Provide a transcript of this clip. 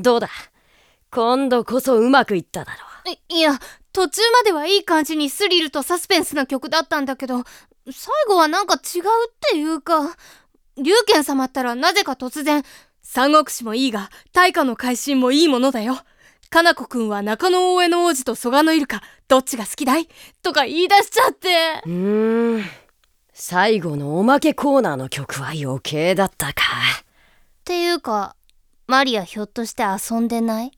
どうだ？今度こそうまくいっただろいいや途中まではいい感じにスリルとサスペンスな曲だったんだけど最後はなんか違うっていうか龍賢様ったらなぜか突然三国志もいいが大化の改新もいいものだよ。かなこくんは中野大江の王子と蘇我のイルカどっちが好きだい？とか言い出しちゃって。うーん。最後のおまけコーナーの曲は余計だったか。っていうかマリアひょっとして遊んでない？